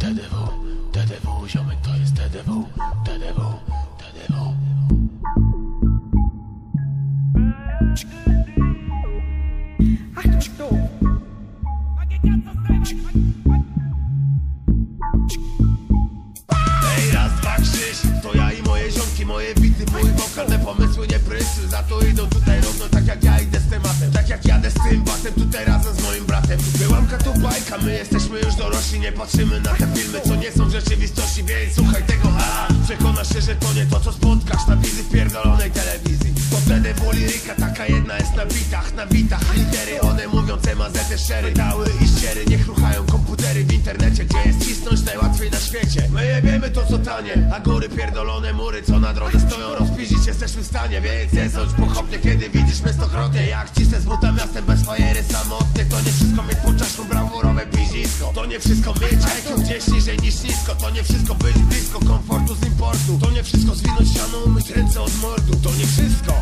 TDW, TDW, ziomek to jest TDW, TDW, TDW. Ach. Ej, raz, dwa, krzyż To ja i moje ziomki, moje bity, mój wokal Me pomysły nie prysły, za to idą tutaj równo Tak jak ja idę z tematem, tak jak jadę z tym batem Tutaj razem z moim bratem. Byłamka to bajka, my jesteśmy już dorośli Nie patrzymy na te filmy, co nie są w rzeczywistości Więc słuchaj tego, a Przekonasz się, że to nie to, co spotkasz Na wizji w pierdolonej telewizji. To wtedy liryka, taka jedna jest na bitach Na bitach litery, one mówią C-mazety szery Dały i ściery, niech ruchają komputery w internecie Gdzie jest cisnąć najłatwiej na świecie. My jebiemy to co tanie, a góry pierdolone mury Co na drodze stoją, rozpiździć jesteśmy w stanie Więc nie sądź pochopnie, kiedy widzisz mnie stokrotnie Jak cisnę z buta miastem bez fajery samotny To nie wszystko mieć pod czaszką brawurowe pizisko To nie wszystko mieć IQ gdzieś niżej niż nisko. To nie wszystko być blisko komfortu z importu. To nie wszystko zwinąć siano, umyć ręce od mordu. To nie wszystko